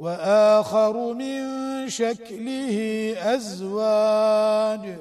وآخر من شكله أزواج